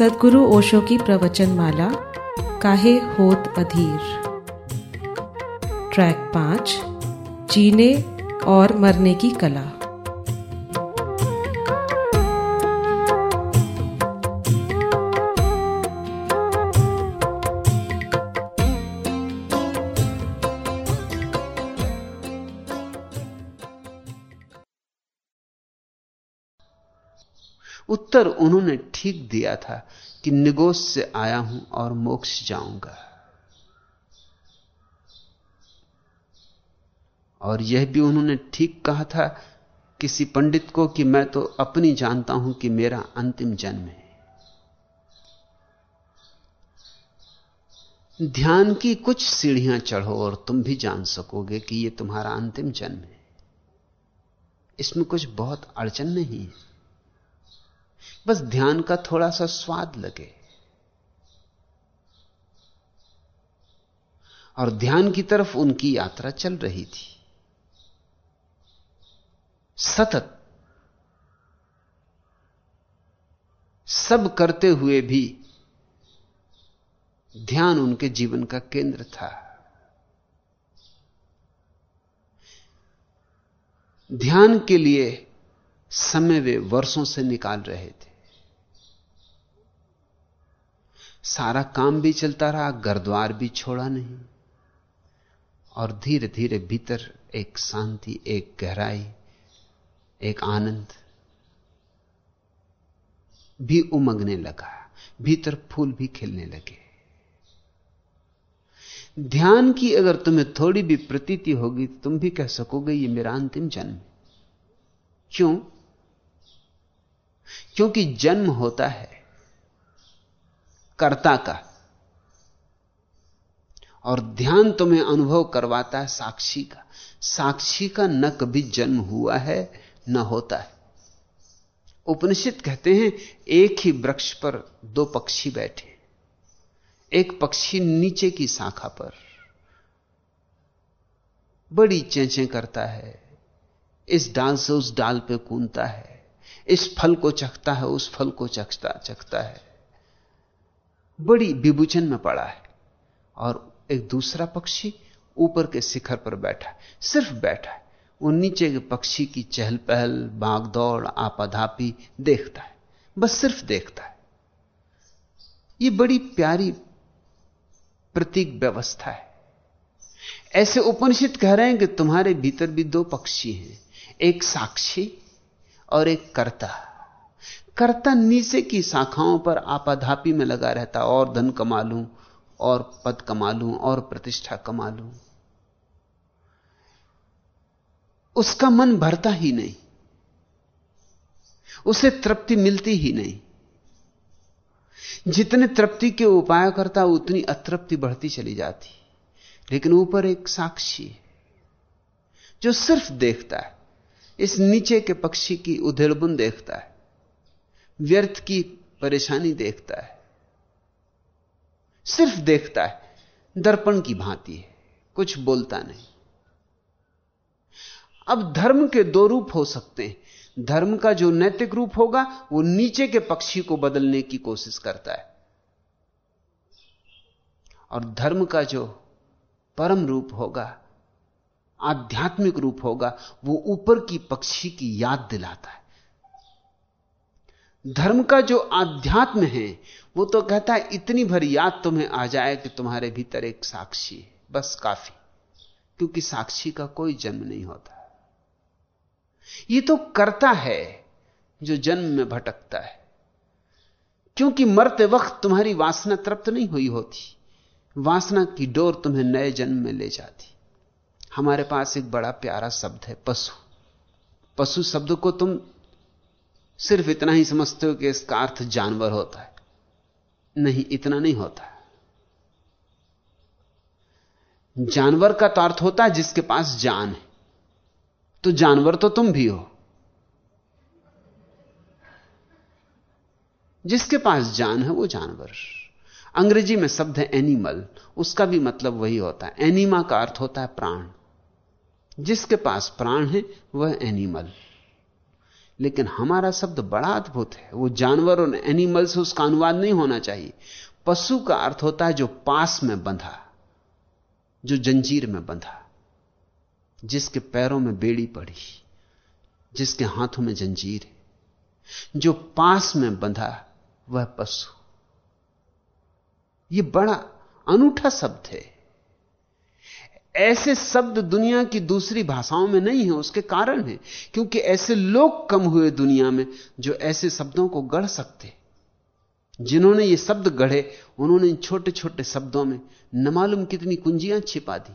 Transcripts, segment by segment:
सदगुरु ओशो की प्रवचन माला काहे होत अधीर? ट्रैक पाँच, जीने और मरने की कला। उत्तर उन्होंने ठीक दिया था कि निगोश से आया हूँ और मोक्ष जाऊँगा। और यह भी उन्होंने ठीक कहा था किसी पंडित को कि मैं तो अपनी जानता हूँ कि मेरा अंतिम जन्म है। ध्यान की कुछ सीढ़ियाँ चढ़ो और तुम भी जान सकोगे कि यह तुम्हारा अंतिम जन्म है। इसमें कुछ बहुत अड़चन नहीं है। बस ध्यान का थोड़ा सा स्वाद लगे। और ध्यान की तरफ़ उनकी यात्रा चल रही थी। सतत। सब करते हुए भी ध्यान उनके जीवन का केंद्र था। ध्यान के लिए समय वे वर्षों से निकाल रहे थे। सारा काम भी चलता रहा घर द्वार भी छोड़ा नहीं। और धीरे धीरे भीतर एक शांति, एक गहराई, एक आनंद भी उमगने लगा। भीतर फूल भी खिलने लगे। ध्यान की अगर तुम्हें थोड़ी भी प्रतीति होगी, तुम भी कह सकोगे, ये मेरा अंतिम जन्म क्यों? क्योंकि जन्म होता है कर्ता का। और ध्यान तुम्हें अनुभव करवाता है साक्षी का। साक्षी का न कभी जन्म हुआ है, न होता है। उपनिषद कहते हैं, एक ही वृक्ष पर दो पक्षी बैठे एक पक्षी नीचे की शाखा पर। बड़ी चेंचे करता है। इस डाल से उस डाल पे कूदता है। इस फल को चखता है, उस फल को चखता चखता है। बड़ी विभूचन में पड़ा है और एक दूसरा पक्षी ऊपर के शिखर पर बैठा है, सिर्फ़ बैठा है। वो नीचे के पक्षी की चहल पहल भागदौड़ आपाधापी देखता है, बस सिर्फ़ देखता है। ये बड़ी प्यारी प्रतीक व्यवस्था है। ऐसे उपनिषद कह रहे हैं कि तुम्हारे भीतर भी दो पक्षी हैं, एक साक्षी और एक कर्ता। कर्ता नीचे की शाखाओं पर आपाधापी में लगा रहता, और धन कमा लूँ और पद कमा लूँ और प्रतिष्ठा कमा लूँ उसका मन भरता ही नहीं। उसे तृप्ति मिलती ही नहीं। जितने तृप्ति के उपाय करता, उतनी अतृप्ति बढ़ती चली जाती। लेकिन ऊपर एक साक्षी है जो सिर्फ़ देखता है। इस नीचे के पक्षी की उधेड़बुन देखता है। व्यर्थ की परेशानी देखता है। सिर्फ़ देखता है। दर्पण की भांति है। कुछ बोलता नहीं। अब धर्म के दो रूप हो सकते हैं। धर्म का जो नैतिक रूप होगा, वो नीचे के पक्षी को बदलने की कोशिश करता है। और धर्म का जो परम रूप होगा आध्यात्मिक रूप होगा, वो ऊपर की पक्षी की याद दिलाता है। धर्म का जो आध्यात्म है, वो तो कहता है, इतनी भर याद तुम्हें आ जाए कि तुम्हारे भीतर एक साक्षी है, बस काफ़ी। क्योंकि साक्षी का कोई जन्म नहीं होता। ये तो करता है, जो जन्म में भटकता है। क्योंकि मरते वक्त तुम्हारी वासना तृप्त नहीं हुई होती। वासना की डोर तुम्हें नए जन्म में ले जाती। हमारे पास एक बड़ा प्यारा शब्द है, पशु। पशु शब्द को तुम सिर्फ़ इतना ही समझते हो कि इसका अर्थ जानवर होता है। नहीं, इतना नहीं होता। जानवर का तो अर्थ होता है जिसके पास जान है। तो जानवर तो तुम भी हो। जिसके पास जान है वो जानवर। अंग्रेज़ी में शब्द है एनिमल, उसका भी मतलब वही होता है। एनिमा का अर्थ होता है प्राण। जिसके पास प्राण है, वह एनिमल लेकिन हमारा शब्द बड़ा अद्भुत है। वो जानवर और एनिमल से उसका अनुवाद नहीं होना चाहिए। पशु का अर्थ होता है जो पास में बंधा, जो जंजीर में बंधा, जिसके पैरों में बेड़ी पड़ी, जिसके हाथों में जंजीर है। जो पास में बंधा, वह पशु। यह बड़ा अनूठा शब्द है। ऐसे शब्द दुनिया की दूसरी भाषाओं में नहीं है, उसके कारण है। क्योंकि ऐसे लोग कम हुए दुनिया में जो ऐसे शब्दों को गढ़ सकते जिन्होंने ये शब्द गढ़े, उन्होंने इन छोटे छोटे शब्दों में न मालूम कितनी कुंजियाँ छिपा दी।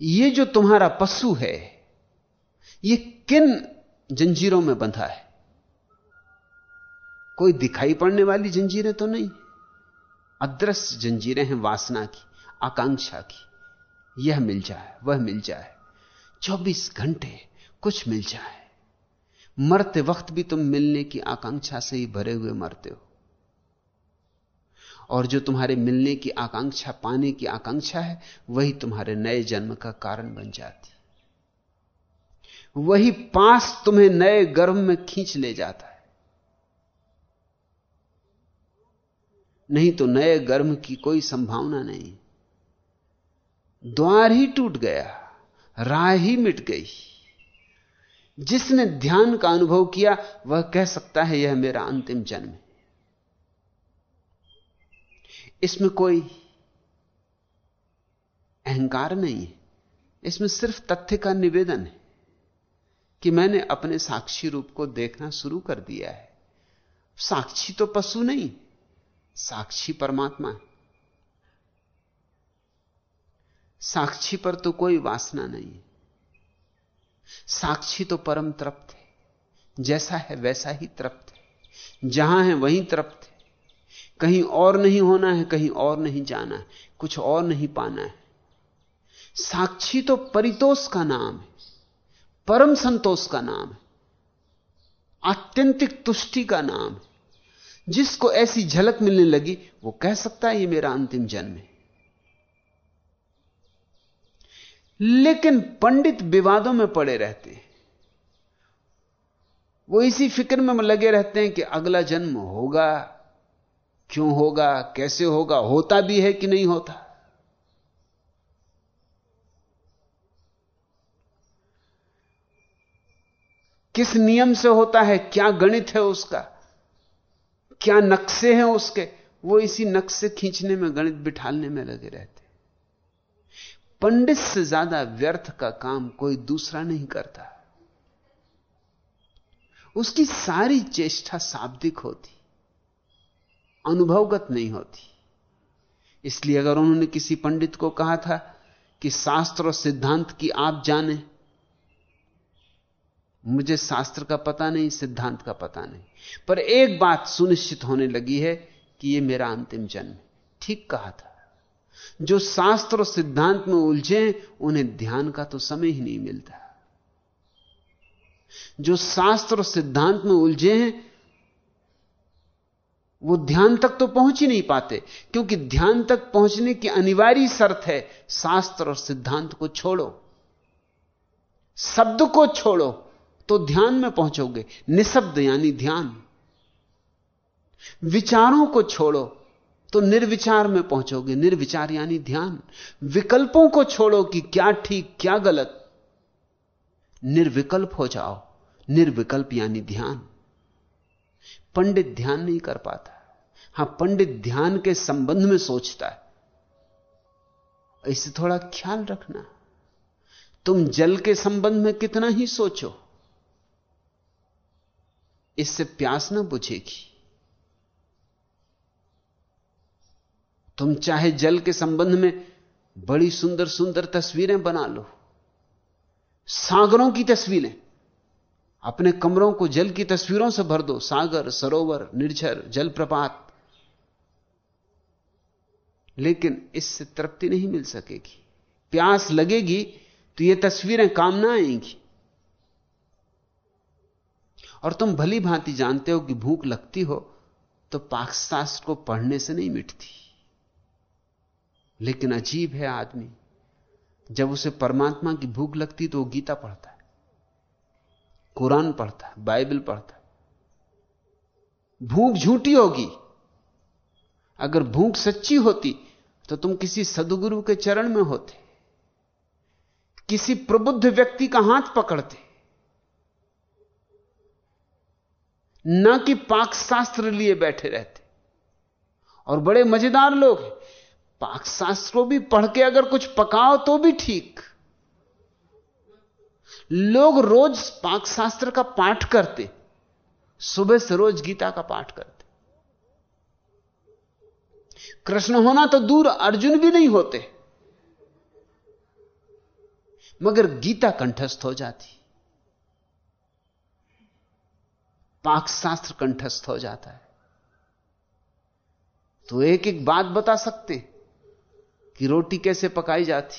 ये जो तुम्हारा पशु है, ये किन जंजीरों में बंधा है? कोई दिखाई पड़ने वाली जंजीरें तो नहीं। अदृश्य जंजीरें हैं वासना की, आकांक्षा की। यह मिल जाए, वह मिल जाए। 24 घंटे कुछ मिल जाए। मरते वक्त भी तुम मिलने की आकांक्षा से ही भरे हुए मरते हो। और जो तुम्हारे मिलने की आकांक्षा, पाने की आकांक्षा है, वही तुम्हारे नए जन्म का कारण बन जाती। वही पास तुम्हें नए गर्भ में खींच ले जाता है नहीं तो नए गर्भ की कोई संभावना नहीं। द्वार ही टूट गया, राह ही मिट गई। जिसने ध्यान का अनुभव किया, वह कह सकता है यह मेरा अंतिम जन्म है। इसमें कोई अहंकार नहीं है। इसमें सिर्फ़ तथ्य का निवेदन है कि मैंने अपने साक्षी रूप को देखना शुरू कर दिया है। साक्षी तो पशु नहीं साक्षी परमात्मा है। साक्षी पर तो कोई वासना नहीं है। साक्षी तो परम तृप्त है। जैसा है वैसा ही तृप्त है। जहाँ है वहीं तृप्त है। कहीं और नहीं होना है, कहीं और नहीं जाना है। कुछ और नहीं पाना है। साक्षी तो परितोष का नाम है। परम संतोष का नाम है। आत्यंतिक तुष्टि का नाम है। जिसको ऐसी झलक मिलने लगी, वो कह सकता है ये मेरा अंतिम जन्म है। लेकिन पंडित विवादों में पड़े रहते हैं। वो इसी फ़िक्र में लगे रहते हैं कि अगला जन्म होगा, क्यों होगा, कैसे होगा, होता भी है कि नहीं होता। किस नियम से होता है, क्या गणित है उसका? क्या नक्शे हैं उसके? वो इसी नक्शे खींचने में, गणित बिठालने में लगे रहते पंडित से ज़्यादा व्यर्थ का काम कोई दूसरा नहीं करता। उसकी सारी चेष्टा शाब्दिक होती, अनुभवगत नहीं होती। इसलिए अगर उन्होंने किसी पंडित को कहा था कि शास्त्र और सिद्धांत की आप जाने मुझे शास्त्र का पता नहीं, सिद्धांत का पता नहीं। पर एक बात सुनिश्चित होने लगी है कि यह मेरा अंतिम जन्म ठीक कहा था। जो शास्त्र और सिद्धांत में उलझे, उन्हें ध्यान का तो समय ही नहीं मिलता। जो शास्त्र और सिद्धांत में उलझे हैं, वो ध्यान तक तो पहुँच ही नहीं पाते। क्योंकि ध्यान तक पहुँचने की अनिवार्य शर्त है, शास्त्र और सिद्धांत को छोड़ो। शब्द को छोड़ो। तो ध्यान में पहुंचोगे। निशब्द यानी ध्यान। विचारों को छोड़ो तो निर्विचार में पहुंचोगे। निर्विचार यानी ध्यान। विकल्पों को छोड़ो कि क्या ठीक, क्या गलत। निर्विकल्प हो जाओ। निर्विकल्प यानी ध्यान। पंडित ध्यान नहीं कर पाता। हाँ, पंडित ध्यान के संबंध में सोचता है। इसे थोड़ा ख्याल रखना। तुम जल के संबंध में कितना ही सोचो। इससे प्यास ना बुझेगी। तुम चाहे जल के संबंध में बड़ी सुंदर सुंदर तस्वीरें बना लो। सागरों की तस्वीरें। अपने कमरों को जल की तस्वीरों से भर दो। सागर, सरोवर, निर्झर, जलप्रपात। लेकिन इससे तृप्ति नहीं मिल सकेगी। प्यास लगेगी तो ये तस्वीरें काम ना आएँगी। और तुम भली भांति जानते हो कि भूख लगती हो तो पाकशास्त्र को पढ़ने से नहीं मिटती। लेकिन अजीब है आदमी। जब उसे परमात्मा की भूख लगती तो वो गीता पढ़ता है, कुरान पढ़ता है, बाइबल पढ़ता है। भूख झूठी होगी। अगर भूख सच्ची होती तो तुम किसी सदगुरु के चरण में होते, किसी प्रबुद्ध व्यक्ति का हाथ पकड़ते। न कि पाक शास्त्र लिए बैठे रहते। और बड़े मज़ेदार लोग हैं। पाक शास्त्र को भी पढ़ के अगर कुछ पकाओ तो भी ठीक। लोग रोज पाक शास्त्र का पाठ करते, सुबह से रोज गीता का पाठ करते। कृष्ण होना तो दूर अर्जुन भी नहीं होते, मगर गीता कंठस्थ हो जाती। पाक शास्त्र कंठस्थ हो जाता है। तो एक एक बात बता सकते कि रोटी कैसे पकाई जाती,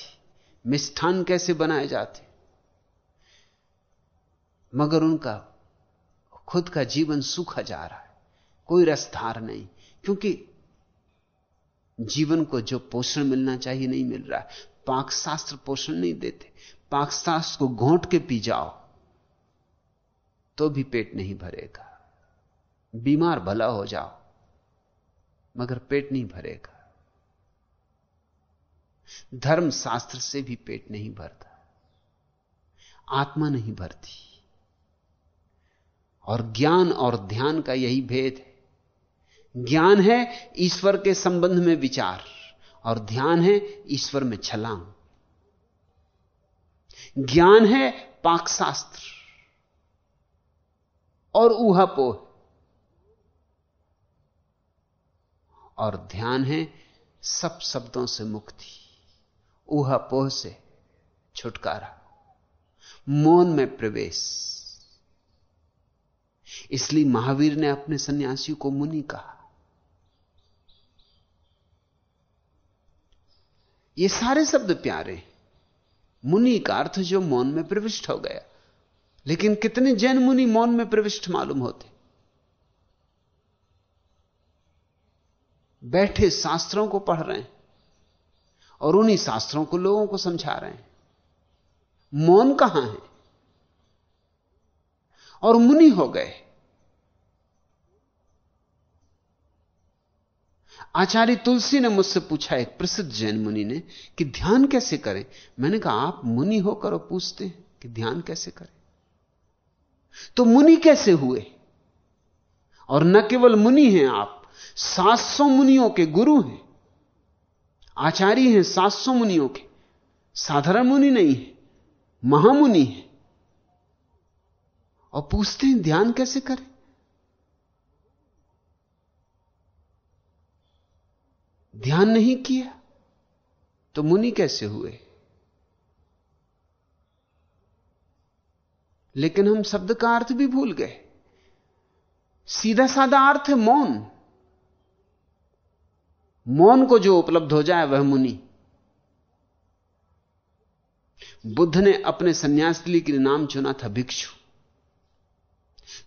मिष्ठान कैसे बनाए जाते। मगर उनका, खुद का जीवन सूखा जा रहा है, कोई रसधार नहीं, क्योंकि जीवन को जो पोषण मिलना चाहिए नहीं मिल रहा है। पाक शास्त्र पोषण नहीं देते पाक शास्त्र को घोंट के पी जाओ। तो भी पेट नहीं भरेगा। बीमार भला हो जाओ, मगर पेट नहीं भरेगा। धर्म शास्त्र से भी पेट नहीं भरता, आत्मा नहीं भरती। और ज्ञान और ध्यान का यही भेद है। ज्ञान है ईश्वर के संबंध में विचार, और ध्यान है ईश्वर में छलांग। ज्ञान है पाकशास्त्र और ऊहापोह और ध्यान है, सब शब्दों से मुक्ति। ऊहापोह से छुटकारा। मौन में प्रवेश। इसलिए महावीर ने अपने सन्यासी को मुनि कहा। ये सारे शब्द प्यारे। मुनि का अर्थ जो मौन में प्रविष्ट हो गया। लेकिन कितने जैन मुनि मौन में प्रविष्ट मालूम होते। बैठे शास्त्रों को पढ़ रहे हैं और उन्हीं शास्त्रों को लोगों को समझा रहे हैं। मौन कहाँ है? और मुनि हो गए। आचार्य तुलसी ने मुझसे पूछा, एक प्रसिद्ध जैन मुनि ने, कि ध्यान कैसे करें? मैंने कहा, आप मुनि होकर पूछते हैं कि ध्यान कैसे करें? तो मुनि कैसे हुए? और न केवल मुनि हैं आप, सात सौ मुनियों के गुरु हैं। आचार्य हैं सात सौ मुनियों के। साधारण मुनि नहीं है, महामुनि है। और पूछते हैं, ध्यान कैसे करें? ध्यान नहीं किया तो मुनि कैसे हुए? लेकिन हम शब्द का अर्थ भी भूल गए। सीधा साधा अर्थ है मौन। मौन को जो उपलब्ध हो जाए वह मुनि। बुद्ध ने अपने सन्यासी के लिए नाम चुना था भिक्षु।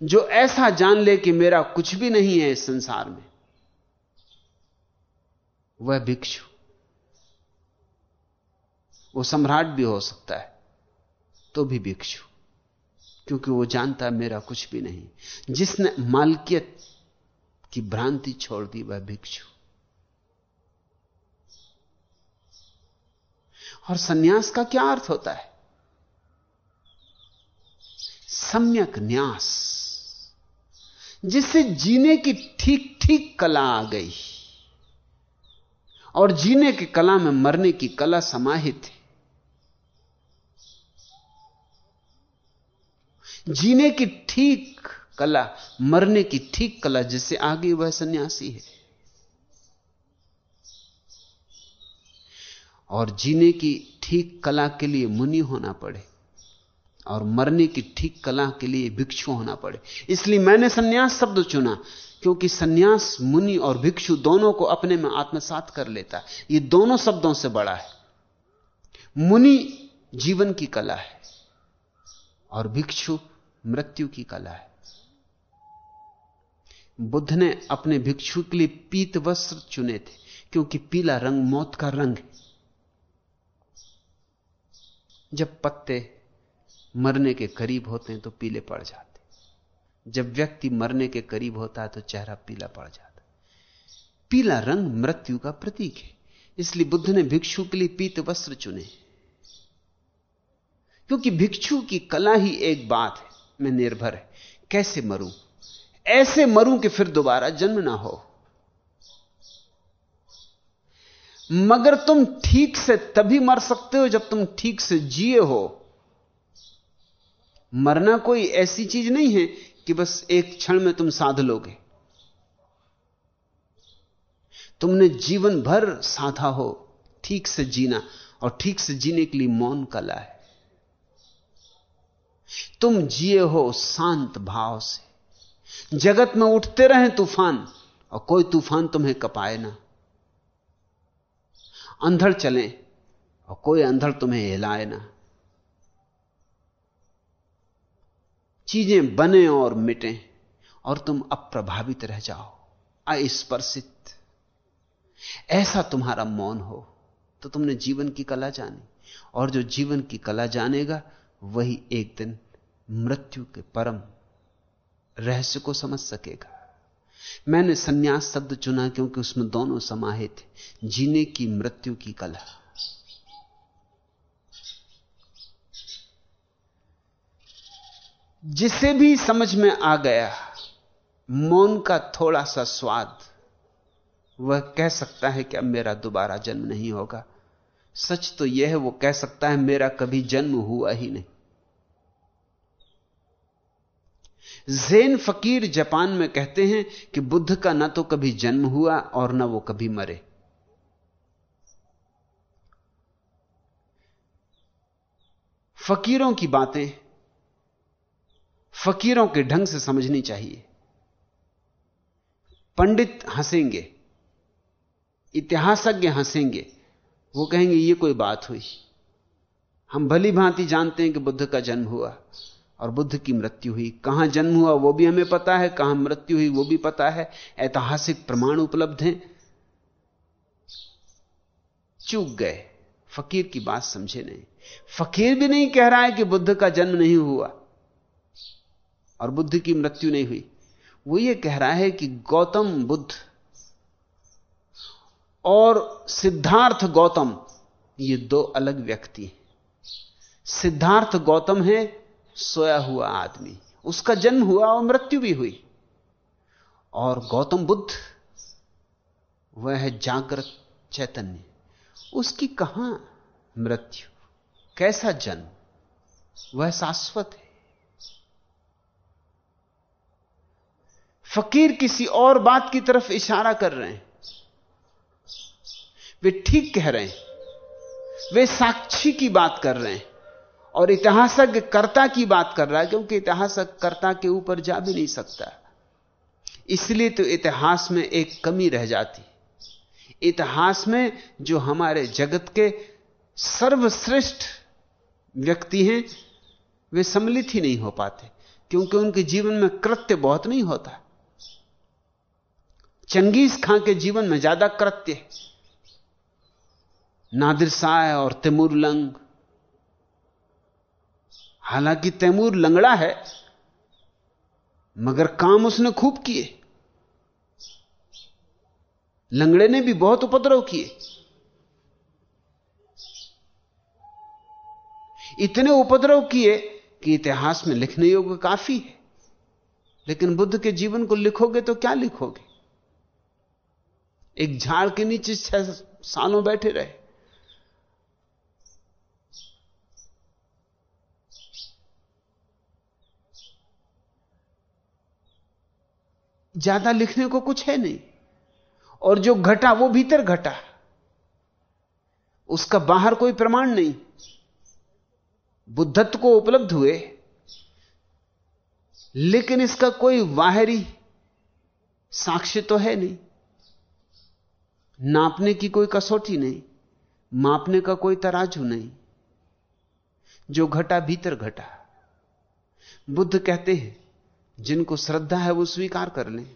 जो ऐसा जान ले कि मेरा कुछ भी नहीं है इस संसार में, वह भिक्षु। वो सम्राट भी हो सकता है तो भी भिक्षु। क्योंकि वो जानता है मेरा कुछ भी नहीं। जिसने मालकियत की भ्रांति छोड़ दी, वह भिक्षु। और सन्यास का क्या अर्थ होता है? सम्यक न्यास। जिससे जीने की ठीक ठीक कला आ गई, और जीने की कला में मरने की कला समाहित है। जीने की ठीक कला, मरने की ठीक कला जिससे आगे वह सन्यासी है। और जीने की ठीक कला के लिए मुनि होना पड़े और मरने की ठीक कला के लिए भिक्षु होना पड़े। इसलिए मैंने सन्यास शब्द चुना, क्योंकि सन्यास, मुनि और भिक्षु दोनों को अपने में आत्मसात कर लेता। है ये दोनों शब्दों से बड़ा है। मुनि जीवन की कला है और भिक्षु मृत्यु की कला है। बुद्ध ने अपने भिक्षु के लिए पीत वस्त्र चुने थे, क्योंकि पीला रंग मौत का रंग है। जब पत्ते मरने के करीब होते हैं तो पीले पड़ जाते जब व्यक्ति मरने के करीब होता है तो चेहरा पीला पड़ जाता पीला रंग मृत्यु का प्रतीक है। इसलिए बुद्ध ने भिक्षु के लिए पीत वस्त्र चुने क्योंकि भिक्षु की कला ही एक बात है। मैं निर्भर है। कैसे मरूं? ऐसे मरूं कि फिर दोबारा जन्म ना हो। मगर तुम ठीक से तभी मर सकते हो जब तुम ठीक से जिए हो। मरना कोई ऐसी चीज़ नहीं है कि बस एक क्षण में तुम साध लोगे। तुमने जीवन भर साधा हो, ठीक से जीना, और ठीक से जीने के लिए मौन कला है। तुम जिए हो शांत भाव से। जगत में उठते रहे तूफ़ान, और कोई तूफ़ान तुम्हें कपाए ना। अंधड़ चले, और कोई अंधड़ तुम्हें हिलाए ना। चीज़ें बने और मिटे, और तुम अप्रभावित रह जाओ, अस्पर्शित। ऐसा तुम्हारा मौन हो तो तुमने जीवन की कला जानी, और जो जीवन की कला जानेगा वही एक दिन मृत्यु के परम रहस्य को समझ सकेगा। मैंने सन्यास शब्द चुना क्योंकि उसमें दोनों समाहित थे, जीने की मृत्यु की कला। जिसे भी समझ में आ गया, मौन का थोड़ा सा स्वाद, वह कह सकता है कि अब मेरा दोबारा जन्म नहीं होगा। सच तो यह है, वो कह सकता है, मेरा कभी जन्म हुआ ही नहीं। जैन फकीर जापान में कहते हैं कि बुद्ध का ना तो कभी जन्म हुआ और ना वो कभी मरे। फकीरों की बातें फकीरों के ढंग से समझनी चाहिए। पंडित हंसेंगे, इतिहासज्ञ हंसेंगे, वो कहेंगे, ये कोई बात हुई। हम भली भांति जानते हैं कि बुद्ध का जन्म हुआ। और बुद्ध की मृत्यु हुई। कहाँ जन्म हुआ वो भी हमें पता है, कहाँ मृत्यु हुई वो भी पता है। ऐतिहासिक प्रमाण उपलब्ध हैं। चूक गए। फकीर की बात समझे नहीं। फकीर भी नहीं कह रहा है कि बुद्ध का जन्म नहीं हुआ और बुद्ध की मृत्यु नहीं हुई। वो ये कह रहा है कि गौतम बुद्ध और सिद्धार्थ गौतम, ये दो अलग व्यक्ति हैं। सिद्धार्थ गौतम है सोया हुआ आदमी। उसका जन्म हुआ और मृत्यु भी हुई। और गौतम बुद्ध, वह है जागृत चैतन्य। उसकी कहाँ मृत्यु? कैसा जन्म? वह शाश्वत है। फकीर किसी और बात की तरफ़ इशारा कर रहे हैं। वे ठीक कह रहे हैं। वे साक्षी की बात कर रहे हैं। और इतिहासज्ञ कर्ता की बात कर रहा है, क्योंकि इतिहासक कर्ता के ऊपर जा भी नहीं सकता। इसलिए तो इतिहास में एक कमी रह जाती। इतिहास में जो हमारे जगत के सर्वश्रेष्ठ व्यक्ति हैं, वे सम्मिलित ही नहीं हो पाते, क्योंकि उनके जीवन में कृत्य बहुत नहीं होता। चंगेज खां के जीवन में ज़्यादा कृत्य नादिर शाह और तिमुर लंग हालाँकि तैमूर लंगड़ा है, मगर काम उसने खूब किए। लंगड़े ने भी बहुत उपद्रव किए। इतने उपद्रव किए कि इतिहास में लिखने योग्य काफ़ी है। लेकिन बुद्ध के जीवन को लिखोगे तो क्या लिखोगे? एक झाड़ के नीचे छह सालों बैठे रहे। ज़्यादा लिखने को कुछ है नहीं। और जो घटा, वो भीतर घटा। उसका बाहर कोई प्रमाण नहीं। बुद्धत्व को उपलब्ध हुए। लेकिन इसका कोई बाहरी साक्ष्य तो है नहीं। नापने की कोई कसौटी नहीं। मापने का कोई तराजू नहीं। जो घटा, भीतर घटा। बुद्ध कहते हैं जिनको श्रद्धा है वो स्वीकार कर लें।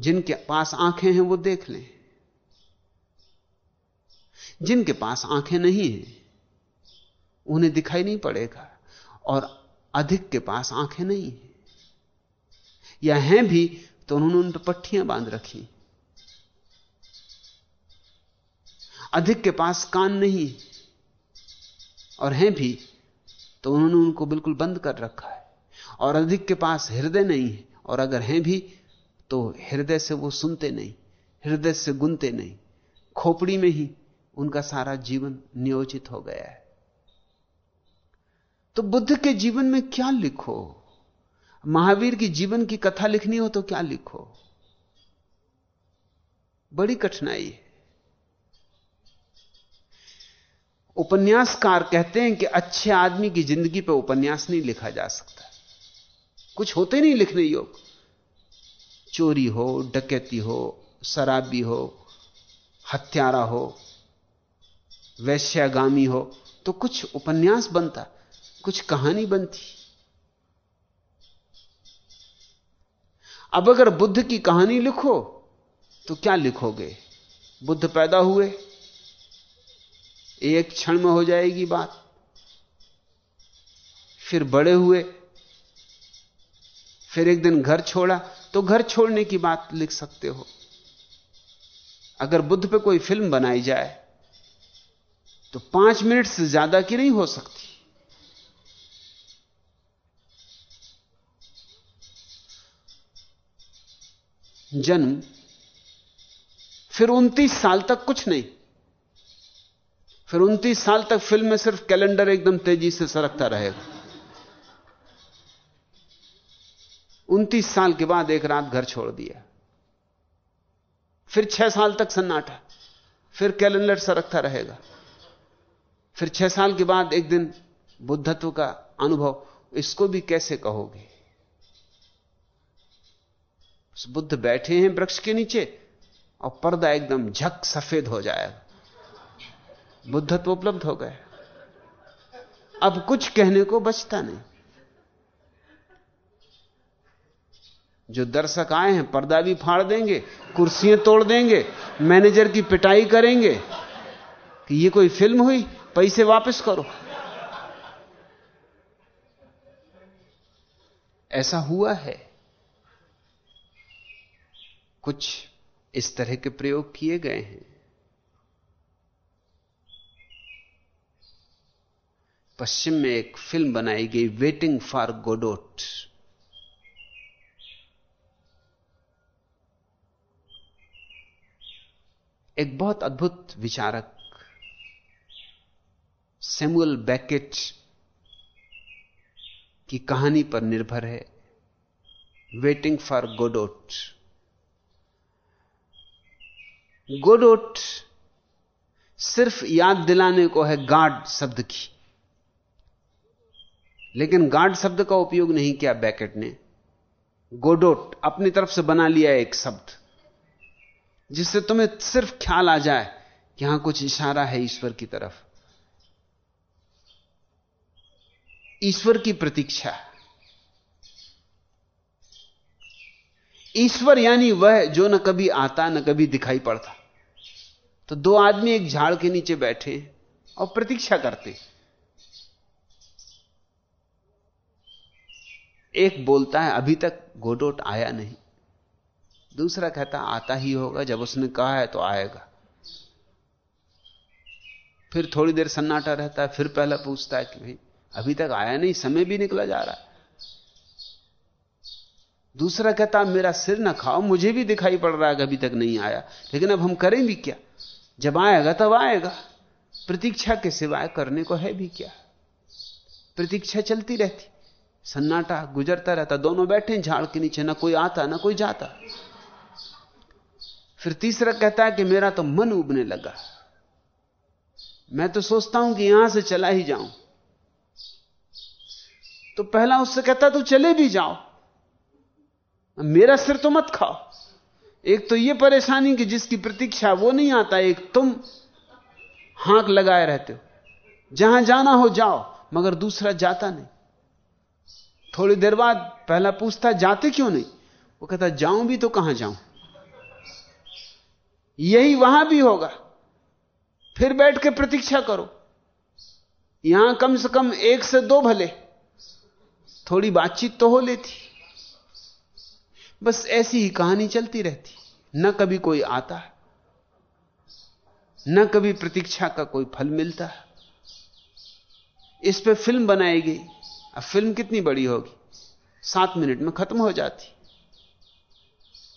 जिनके पास आँखें हैं वो देख लें। जिनके पास आँखें नहीं हैं, उन्हें दिखाई नहीं पड़ेगा। और अधिक के पास आँखें नहीं हैं। या हैं भी तो उन्होंने उन पर पट्टियाँ बाँध रखी। अधिक के पास कान नहीं और हैं भी तो उन्होंने उनको बिल्कुल बंद कर रखा है। और अधिक के पास हृदय नहीं है, और अगर हैं भी तो हृदय से वो सुनते नहीं, हृदय से गुनते नहीं। खोपड़ी में ही उनका सारा जीवन नियोजित हो गया है। तो बुद्ध के जीवन में क्या लिखो? महावीर की जीवन की कथा लिखनी हो तो क्या लिखो? बड़ी कठिनाई है। उपन्यासकार कहते हैं कि अच्छे आदमी की ज़िंदगी पर उपन्यास नहीं लिखा जा सकता। कुछ होते नहीं लिखने योग। चोरी हो, डकैती हो, शराबी हो, हत्यारा हो, वैश्यागामी हो तो कुछ उपन्यास बनता, कुछ कहानी बनती। अब अगर बुद्ध की कहानी लिखो तो क्या लिखोगे? बुद्ध पैदा हुए, एक क्षण में हो जाएगी बात। फिर बड़े हुए फिर एक दिन घर छोड़ा तो घर छोड़ने की बात लिख सकते हो। अगर बुद्ध पे कोई फ़िल्म बनाई जाए तो पाँच मिनट से ज़्यादा की नहीं हो सकती। जन्म फिर उनतीस साल तक कुछ नहीं। फिर उनतीस साल तक फ़िल्म में सिर्फ़ कैलेंडर एकदम तेज़ी से सरकता रहेगा। उनतीस साल के बाद एक रात घर छोड़ दिया। फिर छह साल तक सन्नाटा। फिर कैलेंडर सरकता रहेगा। फिर छह साल के बाद एक दिन बुद्धत्व का अनुभव, इसको भी कैसे कहोगे? बुद्ध बैठे हैं वृक्ष के नीचे और पर्दा एकदम झक सफ़ेद हो जाएगा। बुद्धत्व उपलब्ध हो गए अब कुछ कहने को बचता नहीं। जो दर्शक आए हैं, पर्दा भी फाड़ देंगे, कुर्सियाँ तोड़ देंगे, मैनेजर की पिटाई करेंगे कि ये कोई फ़िल्म हुई, पैसे वापस करो। ऐसा हुआ है। कुछ इस तरह के प्रयोग किए गए हैं। पश्चिम में एक फ़िल्म बनाई गई, वेटिंग फॉर गोडोट। एक बहुत अद्भुत विचारक, सैमुअल बैकेट की कहानी पर निर्भर है वेटिंग फॉर गोडोट गोडोट सिर्फ़ याद दिलाने को है गार्ड शब्द की, लेकिन गार्ड शब्द का उपयोग नहीं किया बैकेट ने। गोडोट अपनी तरफ़ से बना लिया एक शब्द। जिससे तुम्हें सिर्फ़ ख्याल आ जाए कि यहाँ कुछ इशारा है ईश्वर की तरफ़। ईश्वर की प्रतीक्षा। ईश्वर यानी वह जो न कभी आता, न कभी दिखाई पड़ता। तो दो आदमी एक झाड़ के नीचे बैठे और प्रतीक्षा करते। एक बोलता है, अभी तक गोडोट आया नहीं। दूसरा कहता, आता ही होगा, जब उसने कहा है तो आएगा. फिर थोड़ी देर सन्नाटा रहता है, फिर पहला पूछता है कि भाई, अभी तक आया नहीं, समय भी निकला जा रहा है. दूसरा कहता, मेरा सिर ना खाओ, मुझे भी दिखाई पड़ रहा है अभी तक नहीं आया। लेकिन अब हम करें भी क्या? जब आएगा, तब आएगा। प्रतीक्षा के सिवाय करने को है भी क्या? प्रतीक्षा चलती रहती। सन्नाटा गुजरता रहता। दोनों बैठे, झाड़ के नीचे, ना कोई आता, ना कोई जाता। फिर तीसरा कहता है कि मेरा तो मन उबने लगा। मैं तो सोचता हूँ कि यहाँ से चला ही जाऊँ। तो पहला उससे कहता तो चले भी जाओ। मेरा सिर तो मत खाओ। एक तो यह परेशानी कि जिसकी प्रतीक्षा, वो नहीं आता, एक तुम हाक लगाए रहते हो। जहाँ जाना हो जाओ, मगर दूसरा जाता नहीं। थोड़ी देर बाद पहला पूछता, जाते क्यों नहीं? वो कहता, जाऊँ भी तो कहाँ जाऊँ? यही वहाँ भी होगा। फिर बैठ के प्रतीक्षा करो। यहाँ कम से कम एक से दो भले। थोड़ी बातचीत तो हो लेती। बस ऐसी ही कहानी चलती रहती। न कभी कोई आता न कभी प्रतीक्षा का कोई फल मिलता है। इस पे फ़िल्म बनाई गई। अब फ़िल्म कितनी बड़ी होगी? सात मिनट में खत्म हो जाती।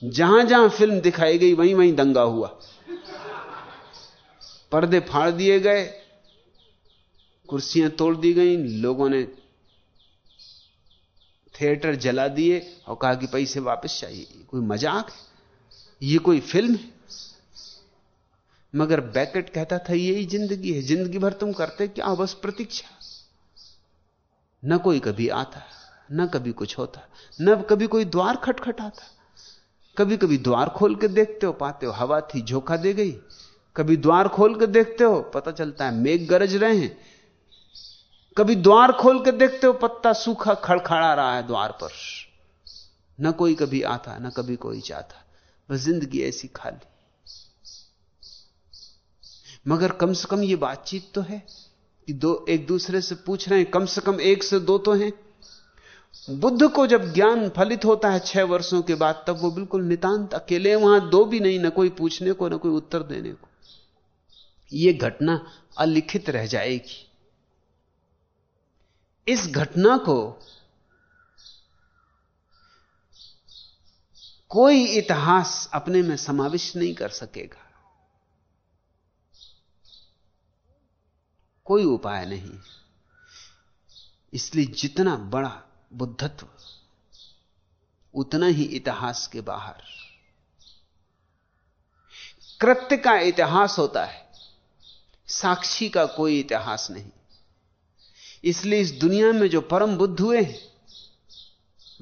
जहाँ जहाँ फ़िल्म दिखाई गई वहीं वहीं दंगा हुआ। पर्दे फाड़ दिए गए, कुर्सियाँ तोड़ दी गई, लोगों ने थिएटर जला दिए और कहा कि पैसे वापस चाहिए। कोई मज़ाक है? ये कोई फ़िल्म है? मगर बैकेट कहता था, यही ज़िंदगी है। ज़िंदगी भर तुम करते क्या बस प्रतीक्षा। न कोई कभी आता, न कभी कुछ होता, न कभी कोई द्वार खटखटाता। कभी कभी द्वार खोल के देखते हो, पाते हो, हवा थी, झोंका दे गई। कभी द्वार खोल के देखते हो, पता चलता है मेघ गरज रहे हैं। कभी द्वार खोल के देखते हो, पत्ता सूखा खड़खड़ा रहा है द्वार पर। न कोई कभी आता, न कभी कोई जाता। बस ज़िंदगी ऐसी खाली। मगर कम से कम ये बातचीत तो है कि दो एक दूसरे से पूछ रहे हैं, कम से कम एक से दो तो हैं। बुद्ध को जब ज्ञान फलित होता है छह वर्षों के बाद, तब वो बिल्कुल नितांत अकेले वहाँ दो भी नहीं, ना कोई पूछने को, ना कोई उत्तर देने को। यह घटना अलिखित रह जाएगी। इस घटना को कोई इतिहास अपने में समाविष्ट नहीं कर सकेगा। कोई उपाय नहीं। इसलिए जितना बड़ा बुद्धत्व। उतना ही इतिहास के बाहर। कृत्य का इतिहास होता है, साक्षी का कोई इतिहास नहीं। इसलिए इस दुनिया में जो परम बुद्ध हुए हैं,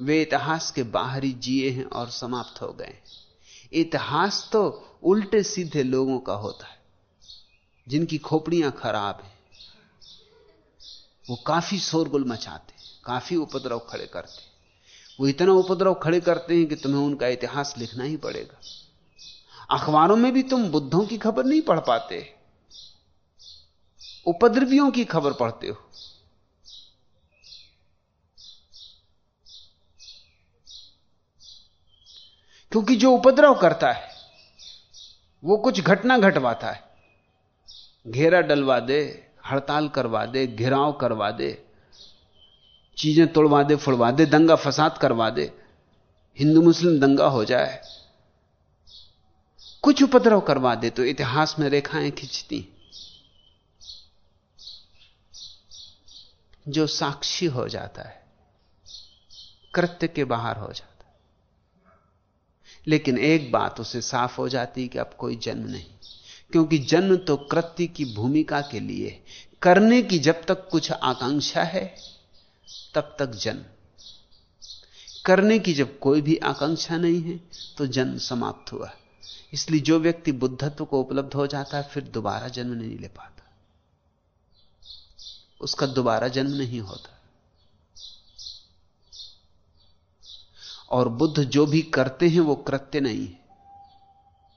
वे इतिहास के बाहर ही जिए हैं और समाप्त हो गए हैं। इतिहास तो उल्टे सीधे लोगों का होता है, जिनकी खोपड़ियाँ खराब हैं। वो काफ़ी शोरगुल मचाते काफ़ी उपद्रव खड़े करते वो इतना उपद्रव खड़े करते हैं कि तुम्हें उनका इतिहास लिखना ही पड़ेगा। अखबारों में भी तुम बुद्धों की खबर नहीं पढ़ पाते। उपद्रवियों की खबर पढ़ते हो। क्योंकि जो उपद्रव करता है, वो कुछ घटना घटवाता है। घेरा डलवा दे, हड़ताल करवा दे, घिराव करवा दे चीज़ें तोड़वा दे, फुड़वा दे, दंगा फसाद करवा दे। हिंदू मुस्लिम दंगा हो जाए। कुछ उपद्रव करवा दे तो इतिहास में रेखाएँ खींचती। जो साक्षी हो जाता है, कृत्य के बाहर हो जाता है। लेकिन एक बात उसे साफ़ हो जाती कि अब कोई जन्म नहीं। क्योंकि जन्म तो कृत्य की भूमिका के लिए करने की जब तक कुछ आकांक्षा है तब तक जन्म करने की जब कोई भी आकांक्षा नहीं है तो जन्म समाप्त हुआ। इसलिए जो व्यक्ति बुद्धत्व को उपलब्ध हो जाता है, फिर दोबारा जन्म नहीं ले पाता। उसका दोबारा जन्म नहीं होता। और बुद्ध जो भी करते हैं, वो कृत्य नहीं है।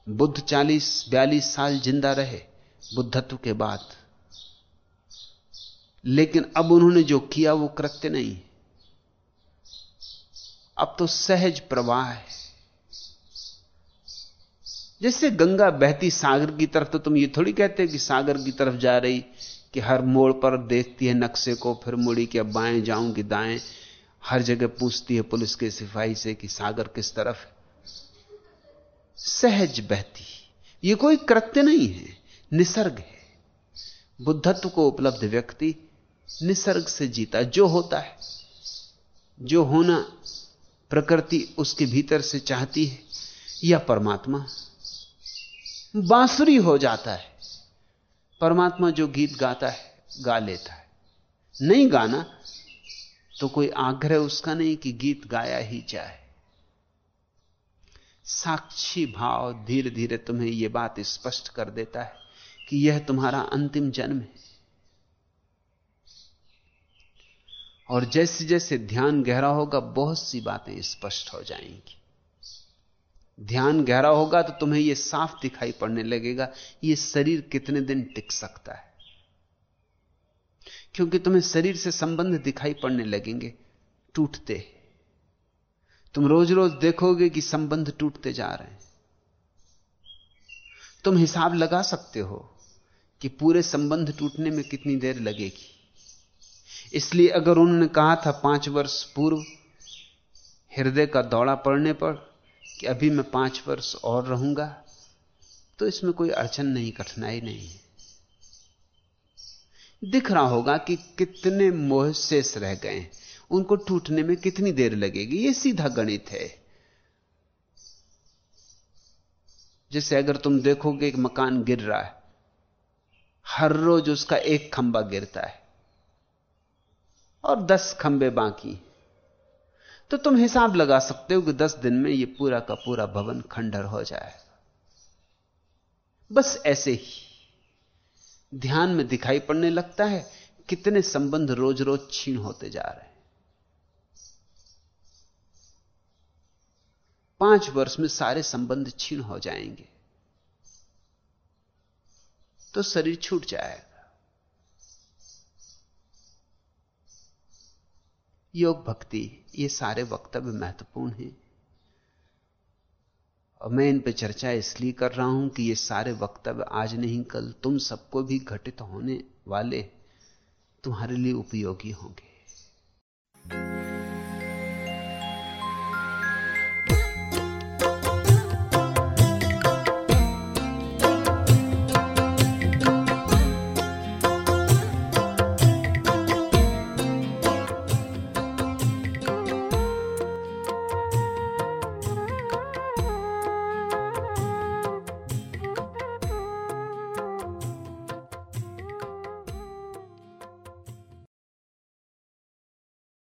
बुद्ध 40 42 साल ज़िंदा रहे, बुद्धत्व के बाद लेकिन अब उन्होंने जो किया वो कृत्य नहीं। अब तो सहज प्रवाह है। जैसे गंगा बहती सागर की तरफ़ तो तुम ये थोड़ी कहते कि सागर की तरफ़ जा रही कि हर मोड़ पर देखती है नक्शे को, फिर मुड़ी के बाएँ जाऊँगी दाएँ। हर जगह पूछती है पुलिस के सिपाही से कि सागर किस तरफ़ है। सहज बहती। ये कोई कृत्य नहीं है, निसर्ग है। बुद्धत्व को उपलब्ध व्यक्ति निसर्ग से जीता, जो होता है, जो होना प्रकृति उसके भीतर से चाहती है, या परमात्मा, बांसुरी हो जाता है। परमात्मा जो गीत गाता है, गा लेता है। नहीं गाना तो कोई आग्रह उसका नहीं कि गीत गाया ही जाए। साक्षी भाव धीरे धीरे तुम्हें यह बात स्पष्ट कर देता है कि यह तुम्हारा अंतिम जन्म है। और जैसे जैसे ध्यान गहरा होगा, बहुत सी बातें स्पष्ट हो जाएँगी। ध्यान गहरा होगा तो तुम्हें यह साफ़ दिखाई पड़ने लगेगा यह शरीर कितने दिन टिक सकता है। क्योंकि तुम्हें शरीर से संबंध दिखाई पड़ने लगेंगे, टूटते। तुम रोज रोज देखोगे कि संबंध टूटते जा रहे हैं। तुम हिसाब लगा सकते हो कि पूरे संबंध टूटने में कितनी देर लगेगी। इसलिए अगर उन्होंने कहा था पाँच वर्ष पूर्व, हृदय का दौड़ा पड़ने पर कि अभी मैं पाँच वर्ष और रहूँगा तो इसमें कोई अड़चन नहीं, कठिनाई नहीं है। दिख रहा होगा कि कितने मोह शेष रह गए उनको टूटने में कितनी देर लगेगी? ये सीधा गणित है। जैसे अगर तुम देखोगे एक मकान गिर रहा है, हर रोज उसका एक खंबा गिरता है। और दस खंबे बाकी तो तुम हिसाब लगा सकते हो कि दस दिन में यह पूरा का पूरा भवन खंडर हो जाएगा। बस ऐसे ही। ध्यान में दिखाई पड़ने लगता है कितने संबंध रोज रोज छीन होते जा रहे हैं। पाँच वर्ष में सारे संबंध छीन हो जाएँगे। तो शरीर छूट जाएगा। योग भक्ति, ये सारे वक्तव्य महत्वपूर्ण हैं। और मैं इन पर चर्चा इसलिए कर रहा हूँ कि ये सारे वक्तव्य आज नहीं, कल तुम सबको भी घटित होने वाले तुम्हारे लिए उपयोगी होंगे।